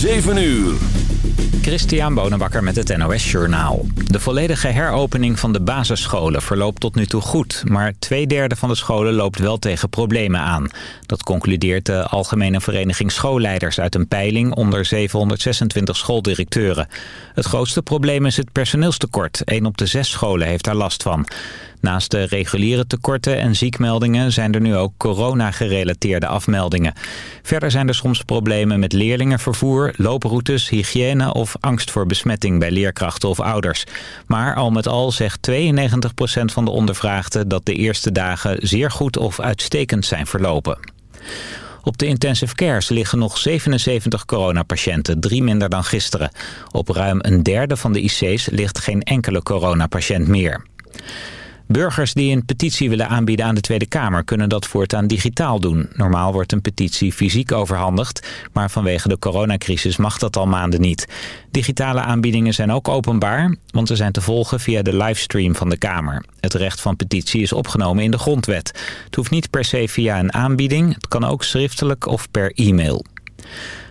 7 uur. Christian Bonenbakker met het NOS Journaal. De volledige heropening van de basisscholen verloopt tot nu toe goed... maar twee derde van de scholen loopt wel tegen problemen aan. Dat concludeert de Algemene Vereniging Schoolleiders... uit een peiling onder 726 schooldirecteuren. Het grootste probleem is het personeelstekort. Een op de zes scholen heeft daar last van. Naast de reguliere tekorten en ziekmeldingen zijn er nu ook corona-gerelateerde afmeldingen. Verder zijn er soms problemen met leerlingenvervoer, looproutes, hygiëne of angst voor besmetting bij leerkrachten of ouders. Maar al met al zegt 92% van de ondervraagden dat de eerste dagen zeer goed of uitstekend zijn verlopen. Op de intensive cares liggen nog 77 coronapatiënten, drie minder dan gisteren. Op ruim een derde van de IC's ligt geen enkele coronapatiënt meer. Burgers die een petitie willen aanbieden aan de Tweede Kamer... kunnen dat voortaan digitaal doen. Normaal wordt een petitie fysiek overhandigd... maar vanwege de coronacrisis mag dat al maanden niet. Digitale aanbiedingen zijn ook openbaar... want ze zijn te volgen via de livestream van de Kamer. Het recht van petitie is opgenomen in de grondwet. Het hoeft niet per se via een aanbieding. Het kan ook schriftelijk of per e-mail.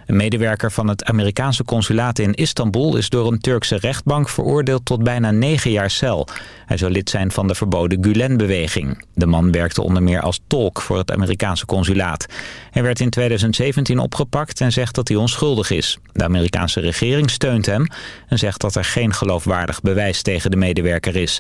Een medewerker van het Amerikaanse consulaat in Istanbul is door een Turkse rechtbank veroordeeld tot bijna negen jaar cel. Hij zou lid zijn van de verboden Gulen-beweging. De man werkte onder meer als tolk voor het Amerikaanse consulaat. Hij werd in 2017 opgepakt en zegt dat hij onschuldig is. De Amerikaanse regering steunt hem en zegt dat er geen geloofwaardig bewijs tegen de medewerker is.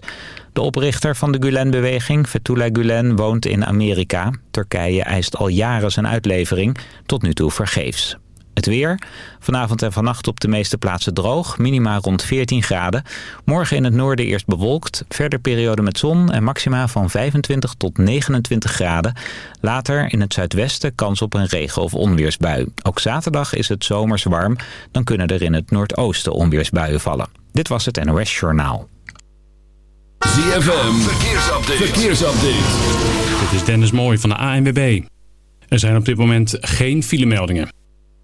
De oprichter van de Gulen-beweging, Fethullah Gulen, woont in Amerika. Turkije eist al jaren zijn uitlevering, tot nu toe vergeefs. Het weer. Vanavond en vannacht op de meeste plaatsen droog. Minima rond 14 graden. Morgen in het noorden eerst bewolkt. Verder periode met zon en maxima van 25 tot 29 graden. Later in het zuidwesten kans op een regen- of onweersbui. Ook zaterdag is het zomers warm. Dan kunnen er in het noordoosten onweersbuien vallen. Dit was het NOS Journaal. ZFM. Verkeersupdate. Verkeersupdate. Dit is Dennis Mooij van de ANWB. Er zijn op dit moment geen filemeldingen.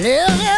Yeah.